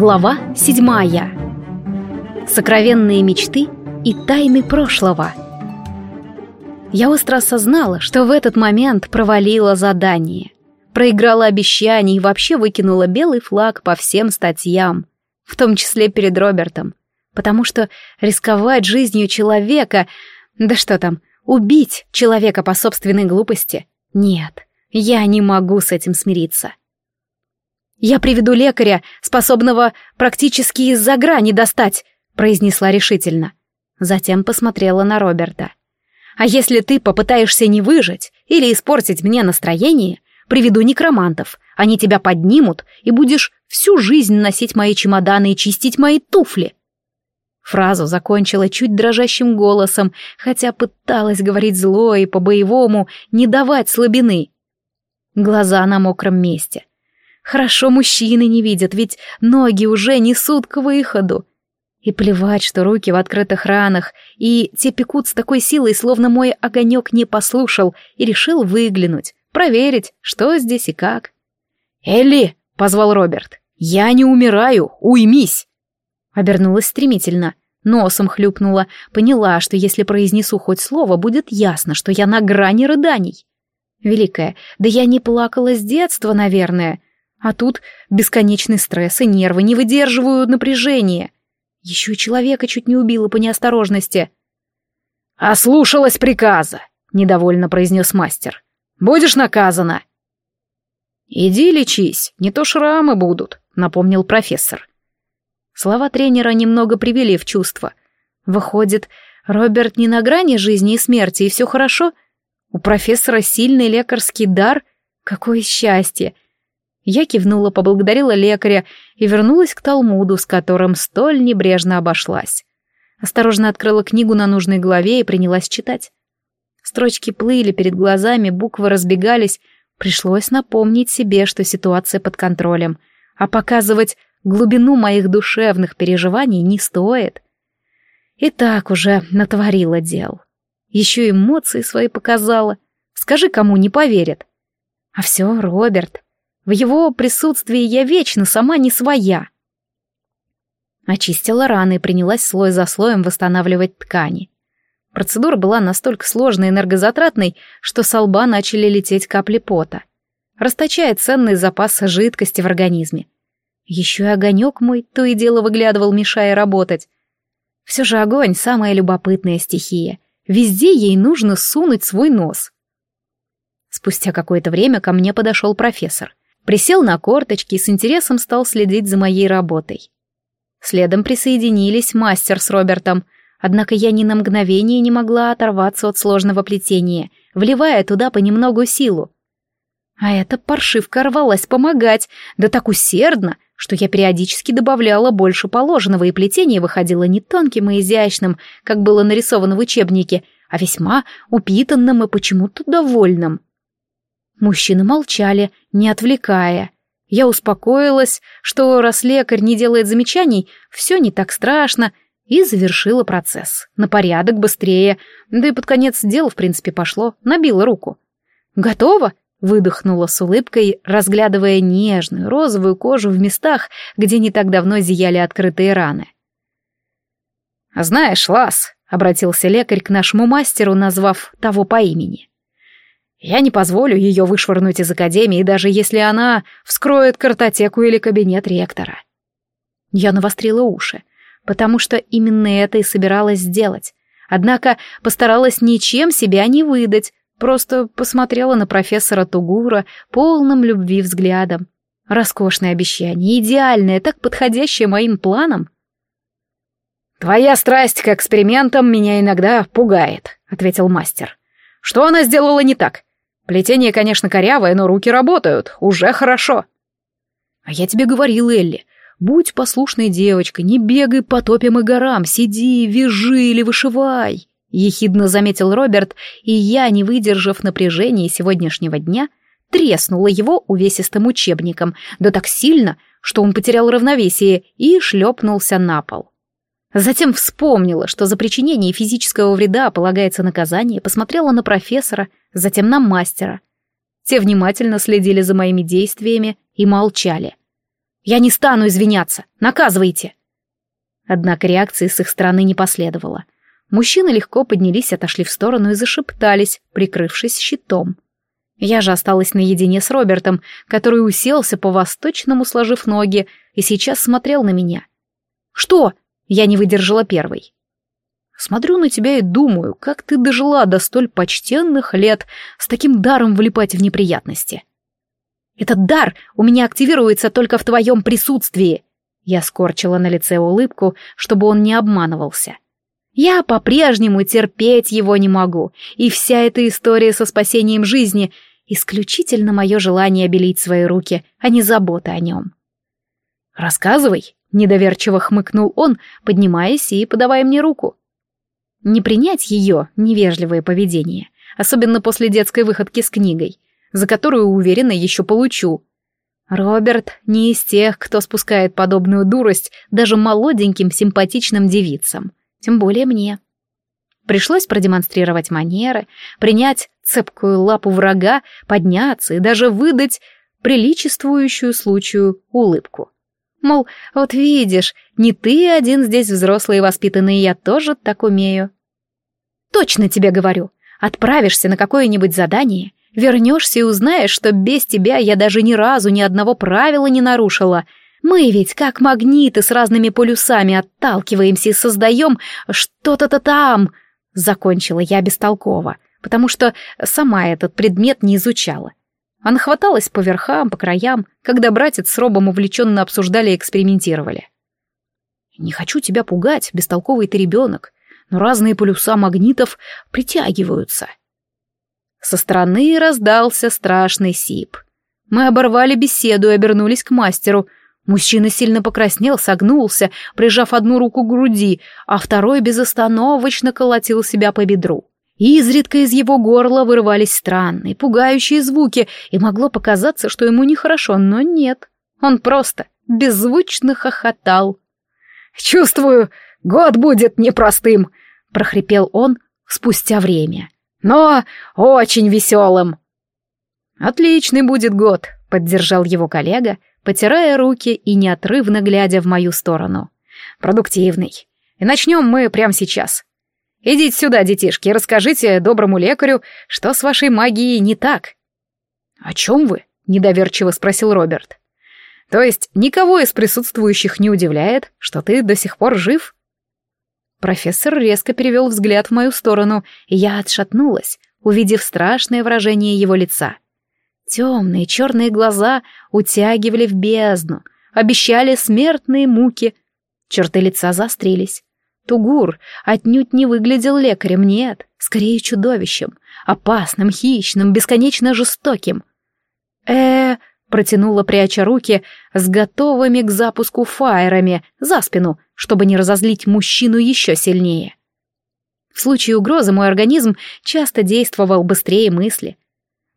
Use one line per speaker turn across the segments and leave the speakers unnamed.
Глава 7. Сокровенные мечты и тайны прошлого. Я остро осознала, что в этот момент провалила задание. Проиграла обещание и вообще выкинула белый флаг по всем статьям, в том числе перед Робертом, потому что рисковать жизнью человека, да что там, убить человека по собственной глупости, нет, я не могу с этим смириться. «Я приведу лекаря, способного практически из-за грани достать», — произнесла решительно. Затем посмотрела на Роберта. «А если ты попытаешься не выжить или испортить мне настроение, приведу некромантов, они тебя поднимут, и будешь всю жизнь носить мои чемоданы и чистить мои туфли». Фразу закончила чуть дрожащим голосом, хотя пыталась говорить зло и по-боевому не давать слабины. Глаза на мокром месте, Хорошо мужчины не видят, ведь ноги уже несут к выходу. И плевать, что руки в открытых ранах, и те пекут с такой силой, словно мой огонек не послушал и решил выглянуть, проверить, что здесь и как. «Элли!» — позвал Роберт. «Я не умираю! Уймись!» Обернулась стремительно, носом хлюпнула, поняла, что если произнесу хоть слово, будет ясно, что я на грани рыданий. Великая, да я не плакала с детства, наверное. А тут бесконечный стресс и нервы не выдерживают напряжения. Еще и человека чуть не убило по неосторожности. «Ослушалась приказа», — недовольно произнес мастер. «Будешь наказана». «Иди лечись, не то шрамы будут», — напомнил профессор. Слова тренера немного привели в чувство. Выходит, Роберт не на грани жизни и смерти, и все хорошо? У профессора сильный лекарский дар? Какое счастье! — я кивнула, поблагодарила лекаря и вернулась к Талмуду, с которым столь небрежно обошлась. Осторожно открыла книгу на нужной главе и принялась читать. Строчки плыли перед глазами, буквы разбегались. Пришлось напомнить себе, что ситуация под контролем. А показывать глубину моих душевных переживаний не стоит. И так уже натворила дел. Еще эмоции свои показала. Скажи, кому не поверят. А все, Роберт, в его присутствии я вечно сама не своя. Очистила раны и принялась слой за слоем восстанавливать ткани. Процедура была настолько сложной и энергозатратной, что со лба начали лететь капли пота, расточая ценный запас жидкости в организме. Еще и огонек мой то и дело выглядывал, мешая работать. Все же огонь — самая любопытная стихия. Везде ей нужно сунуть свой нос. Спустя какое-то время ко мне подошел профессор присел на корточки и с интересом стал следить за моей работой. Следом присоединились мастер с Робертом, однако я ни на мгновение не могла оторваться от сложного плетения, вливая туда понемногу силу. А эта паршивка рвалась помогать, да так усердно, что я периодически добавляла больше положенного, и плетение выходило не тонким и изящным, как было нарисовано в учебнике, а весьма упитанным и почему-то довольным. Мужчины молчали, не отвлекая. Я успокоилась, что раз лекарь не делает замечаний, все не так страшно, и завершила процесс. На порядок быстрее, да и под конец дел, в принципе, пошло, набила руку. «Готово?» — выдохнула с улыбкой, разглядывая нежную розовую кожу в местах, где не так давно зияли открытые раны. «Знаешь, Лас», — обратился лекарь к нашему мастеру, назвав того по имени, — я не позволю ее вышвырнуть из академии, даже если она вскроет картотеку или кабинет ректора. Я навострила уши, потому что именно это и собиралась сделать. Однако постаралась ничем себя не выдать, просто посмотрела на профессора Тугура полным любви взглядом. Роскошное обещание, идеальное, так подходящее моим планам. «Твоя страсть к экспериментам меня иногда пугает», — ответил мастер. «Что она сделала не так? Плетение, конечно, корявое, но руки работают. Уже хорошо. А я тебе говорил, Элли, будь послушной девочкой, не бегай по топям и горам, сиди, вяжи или вышивай. Ехидно заметил Роберт, и я, не выдержав напряжения сегодняшнего дня, треснула его увесистым учебником, да так сильно, что он потерял равновесие и шлепнулся на пол. Затем вспомнила, что за причинение физического вреда полагается наказание, посмотрела на профессора, затем на мастера. Те внимательно следили за моими действиями и молчали. «Я не стану извиняться! Наказывайте!» Однако реакции с их стороны не последовало. Мужчины легко поднялись, отошли в сторону и зашептались, прикрывшись щитом. Я же осталась наедине с Робертом, который уселся по-восточному, сложив ноги, и сейчас смотрел на меня. «Что?» Я не выдержала первой. Смотрю на тебя и думаю, как ты дожила до столь почтенных лет с таким даром влипать в неприятности. Этот дар у меня активируется только в твоем присутствии. Я скорчила на лице улыбку, чтобы он не обманывался. Я по-прежнему терпеть его не могу, и вся эта история со спасением жизни — исключительно мое желание обелить свои руки, а не забота о нем. «Рассказывай», Недоверчиво хмыкнул он, поднимаясь и подавая мне руку. Не принять ее невежливое поведение, особенно после детской выходки с книгой, за которую, уверенно еще получу. Роберт не из тех, кто спускает подобную дурость даже молоденьким симпатичным девицам, тем более мне. Пришлось продемонстрировать манеры, принять цепкую лапу врага, подняться и даже выдать приличествующую случаю улыбку — Мол, вот видишь, не ты один здесь взрослый и воспитанный, я тоже так умею. Точно тебе говорю, отправишься на какое-нибудь задание, вернешься и узнаешь, что без тебя я даже ни разу ни одного правила не нарушила. Мы ведь как магниты с разными полюсами отталкиваемся и создаем что-то-то там. Закончила я бестолково, потому что сама этот предмет не изучала она хваталась по верхам, по краям, когда братец с Робом увлеченно обсуждали и экспериментировали. «Не хочу тебя пугать, бестолковый ты ребенок, но разные полюса магнитов притягиваются». Со стороны раздался страшный сип. Мы оборвали беседу и обернулись к мастеру. Мужчина сильно покраснел, согнулся, прижав одну руку к груди, а второй безостановочно колотил себя по бедру и изредка из его горла вырывались странные, пугающие звуки, и могло показаться, что ему нехорошо, но нет. Он просто беззвучно хохотал. «Чувствую, год будет непростым», — прохрипел он спустя время. «Но очень веселым». «Отличный будет год», — поддержал его коллега, потирая руки и неотрывно глядя в мою сторону. «Продуктивный. И начнем мы прямо сейчас. Идите сюда, детишки, расскажите доброму лекарю, что с вашей магией не так». «О чем вы?» — недоверчиво спросил Роберт. «То есть никого из присутствующих не удивляет, что ты до сих пор жив?» Профессор резко перевел взгляд в мою сторону, и я отшатнулась, увидев страшное выражение его лица. Темные черные глаза утягивали в бездну, обещали смертные муки. Черты лица заострились. Тугур отнюдь не выглядел лекарем, нет, скорее чудовищем, опасным, хищным, бесконечно жестоким. э протянула, пряча руки, с готовыми к запуску фаерами за спину, чтобы не разозлить мужчину еще сильнее. В случае угрозы мой организм часто действовал быстрее мысли.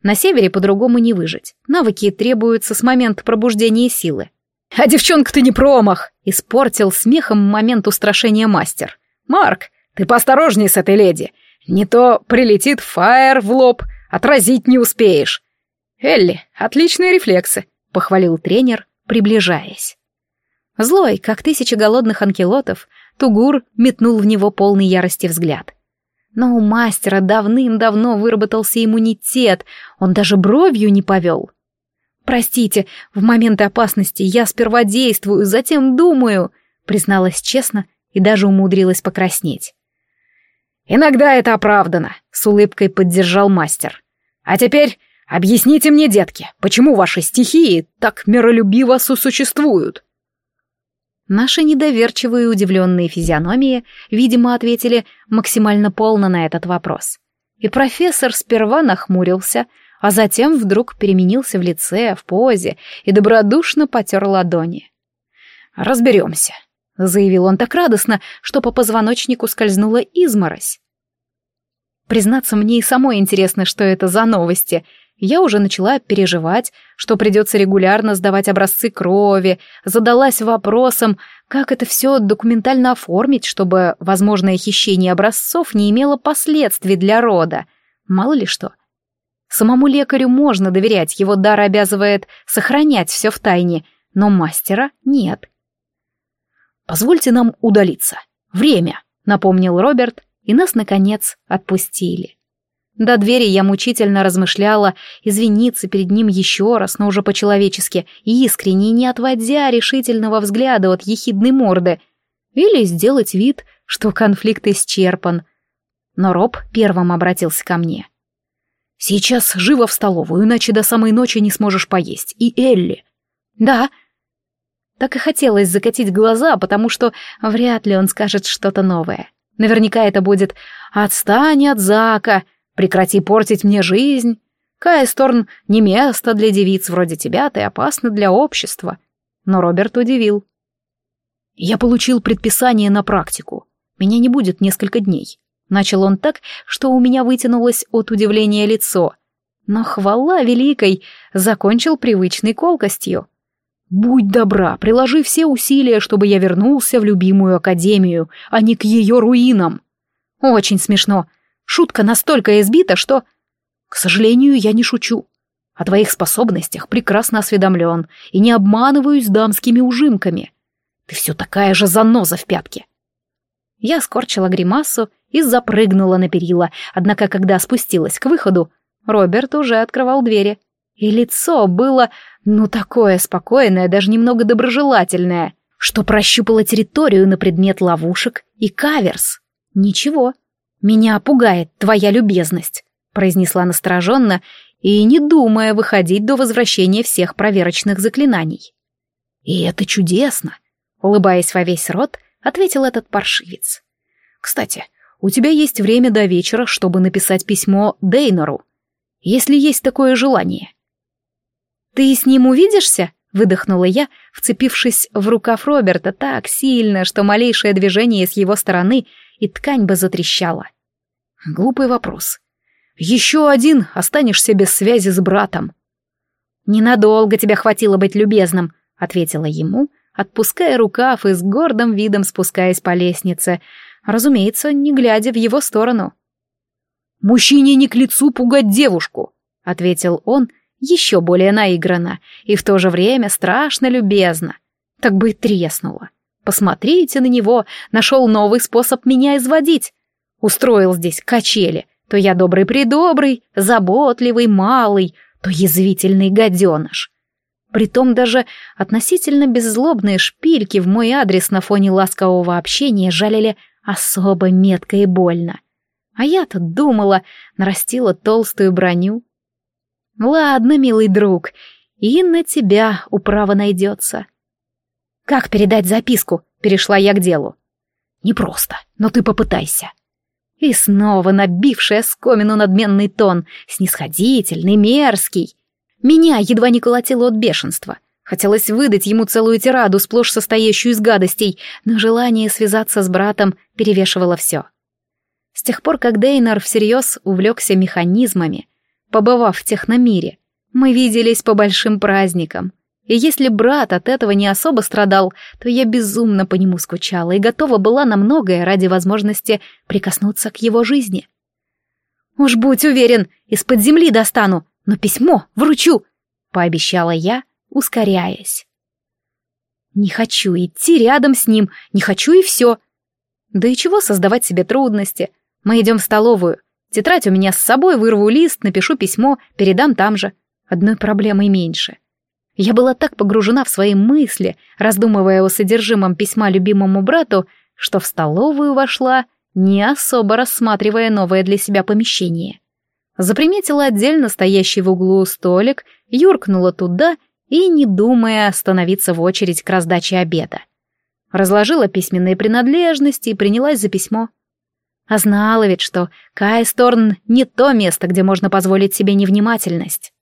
На севере по-другому не выжить. Навыки требуются с момента пробуждения силы. А девчонка-то не промах!» — испортил смехом момент устрашения мастер. «Марк, ты поосторожней с этой леди. Не то прилетит фаер в лоб, отразить не успеешь». «Элли, отличные рефлексы», — похвалил тренер, приближаясь. Злой, как тысяча голодных анкелотов, Тугур метнул в него полный ярости взгляд. Но у мастера давным-давно выработался иммунитет, он даже бровью не повел. «Простите, в моменты опасности я сперва действую, затем думаю», призналась честно и даже умудрилась покраснеть. «Иногда это оправдано», — с улыбкой поддержал мастер. «А теперь объясните мне, детки, почему ваши стихии так миролюбиво сосуществуют?» Наши недоверчивые и удивленные физиономии, видимо, ответили максимально полно на этот вопрос. И профессор сперва нахмурился, а затем вдруг переменился в лице, в позе и добродушно потер ладони. «Разберемся», — заявил он так радостно, что по позвоночнику скользнула изморось. Признаться, мне и самой интересно, что это за новости. Я уже начала переживать, что придется регулярно сдавать образцы крови, задалась вопросом, как это все документально оформить, чтобы возможное хищение образцов не имело последствий для рода. Мало ли что, Самому лекарю можно доверять, его дар обязывает сохранять все в тайне, но мастера нет.
«Позвольте нам удалиться. Время», — напомнил Роберт, и нас, наконец, отпустили. До двери я мучительно размышляла, извиниться перед ним еще раз, но уже по-человечески, искренне, не отводя решительного взгляда от ехидной морды, или сделать вид, что конфликт исчерпан. Но Роб первым обратился ко мне. Сейчас живо в столовую, иначе до самой ночи не сможешь поесть. И Элли. Да. Так и хотелось закатить глаза, потому что вряд ли он скажет что-то новое. Наверняка это будет «Отстань от Зака», «Прекрати портить мне жизнь», «Кайсторн не место для девиц вроде тебя, ты опасна для общества». Но Роберт удивил. «Я получил предписание на практику. Меня не будет несколько дней. Начал он так, что у меня вытянулось от удивления лицо. Но хвала великой закончил привычной колкостью. «Будь добра, приложи все усилия, чтобы я вернулся в любимую академию, а не к ее руинам». «Очень смешно. Шутка настолько избита, что...» «К сожалению, я не шучу. О твоих способностях прекрасно осведомлен и не обманываюсь дамскими ужимками. Ты все такая же заноза в пятке». Я скорчила гримасу и запрыгнула на перила, однако когда спустилась к выходу, Роберт уже открывал двери. И лицо было, ну, такое спокойное, даже немного доброжелательное, что прощупало территорию на предмет ловушек и каверс. «Ничего, меня пугает твоя любезность», — произнесла настороженно и не думая выходить до возвращения всех проверочных заклинаний. «И это чудесно», — улыбаясь во весь рот, ответил этот паршивец. «Кстати, у тебя есть время до вечера, чтобы написать письмо Дейнору, если есть такое желание. Ты с ним увидишься? Выдохнула я, вцепившись в рукав Роберта так сильно, что малейшее движение с его стороны и ткань бы затрещала. Глупый вопрос. Еще один останешься без связи с братом. Ненадолго тебя хватило быть любезным, ответила ему, отпуская рукав и с гордым видом спускаясь по лестнице, разумеется, не глядя в его сторону. «Мужчине не к лицу пугать девушку», — ответил он еще более наигранно и в то же время страшно любезно. Так бы и треснуло. Посмотрите на него, нашел новый способ меня изводить. Устроил здесь качели, то я добрый-придобрый, заботливый, малый, то язвительный гаденыш. Притом даже относительно беззлобные шпильки в мой адрес на фоне ласкового общения жалили особо метко и больно. А я-то думала, нарастила толстую броню. Ладно, милый друг, и на тебя управа найдется. Как передать записку? Перешла я к делу. Непросто, но ты попытайся. И снова набившая скомину надменный тон, снисходительный, мерзкий. Меня едва не колотило от бешенства — Хотелось выдать ему целую тираду, сплошь состоящую из гадостей, но желание связаться с братом перевешивало все. С тех пор, как Дейнар всерьез увлекся механизмами, побывав в техномире, мы виделись по большим праздникам. И если брат от этого не особо страдал, то я безумно по нему скучала и готова была на многое ради возможности прикоснуться к его жизни. «Уж будь уверен, из-под земли достану, но письмо вручу», — пообещала я, ускоряясь. «Не хочу идти рядом с ним, не хочу и все!» «Да и чего создавать себе трудности? Мы идем в столовую. Тетрадь у меня с собой, вырву лист, напишу письмо, передам там же. Одной проблемой меньше». Я была так погружена в свои мысли, раздумывая о содержимом письма любимому брату, что в столовую вошла, не особо рассматривая новое для себя помещение. Заприметила отдельно стоящий в углу столик, юркнула туда и не думая остановиться в очередь к раздаче обеда. Разложила письменные принадлежности и принялась за письмо. А знала ведь, что Кайсторн не то место, где можно позволить себе невнимательность.